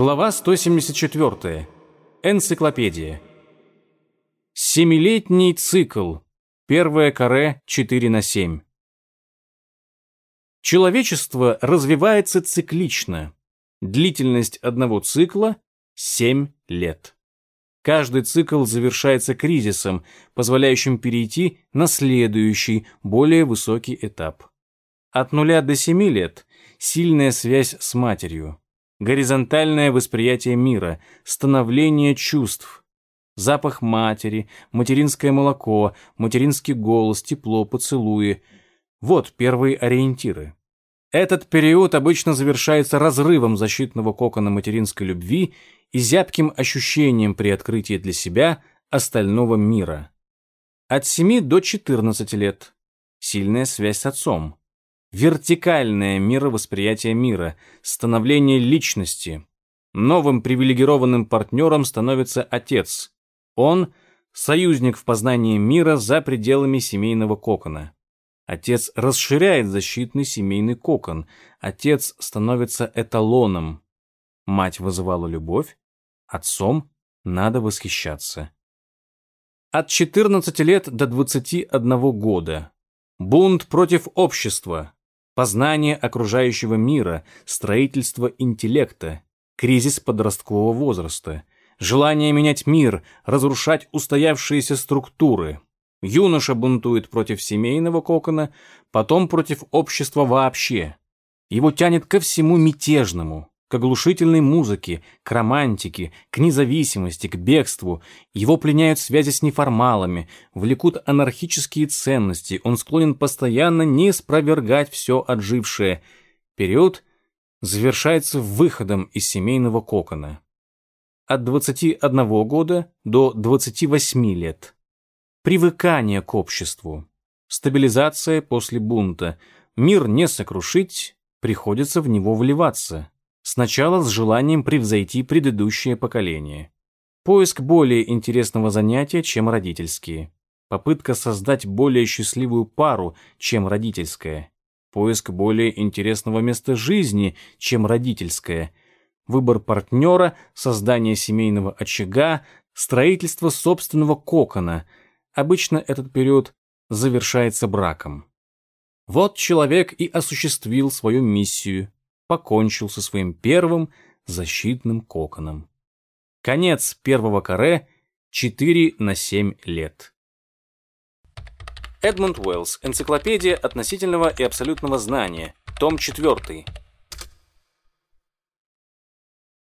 Глава 174. Энциклопедия. Семилетний цикл. Первое каре 4 на 7. Человечество развивается циклично. Длительность одного цикла – 7 лет. Каждый цикл завершается кризисом, позволяющим перейти на следующий, более высокий этап. От нуля до 7 лет – сильная связь с матерью горизонтальное восприятие мира, становление чувств, запах матери, материнское молоко, материнский голос, тепло, поцелуи. Вот первые ориентиры. Этот период обычно завершается разрывом защитного кокона материнской любви и зябким ощущением при открытии для себя остального мира. От 7 до 14 лет. Сильная связь с отцом вертикальное мировосприятие мира, становление личности. Новым привилегированным партнером становится отец. Он – союзник в познании мира за пределами семейного кокона. Отец расширяет защитный семейный кокон. Отец становится эталоном. Мать вызывала любовь, отцом надо восхищаться. От 14 лет до 21 года. Бунт против общества, познание окружающего мира, строительство интеллекта, кризис подросткового возраста, желание менять мир, разрушать устоявшиеся структуры. Юноша бунтует против семейного кокона, потом против общества вообще. Его тянет ко всему мятежному, к оглушительной музыке, к романтике, к независимости, к бегству. Его пленяют связи с неформалами, влекут анархические ценности. Он склонен постоянно не спровергать все отжившее. Период завершается выходом из семейного кокона. От 21 года до 28 лет. Привыкание к обществу. Стабилизация после бунта. Мир не сокрушить, приходится в него вливаться. Сначала с желанием превзойти предыдущее поколение. Поиск более интересного занятия, чем родительские. Попытка создать более счастливую пару, чем родительская. Поиск более интересного места жизни, чем родительская. Выбор партнера, создание семейного очага, строительство собственного кокона. Обычно этот период завершается браком. Вот человек и осуществил свою миссию покончил со своим первым защитным коконом. Конец первого каре 4 на 7 лет. Эдмунд Уэллс. Энциклопедия относительного и абсолютного знания. Том 4.